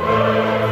Música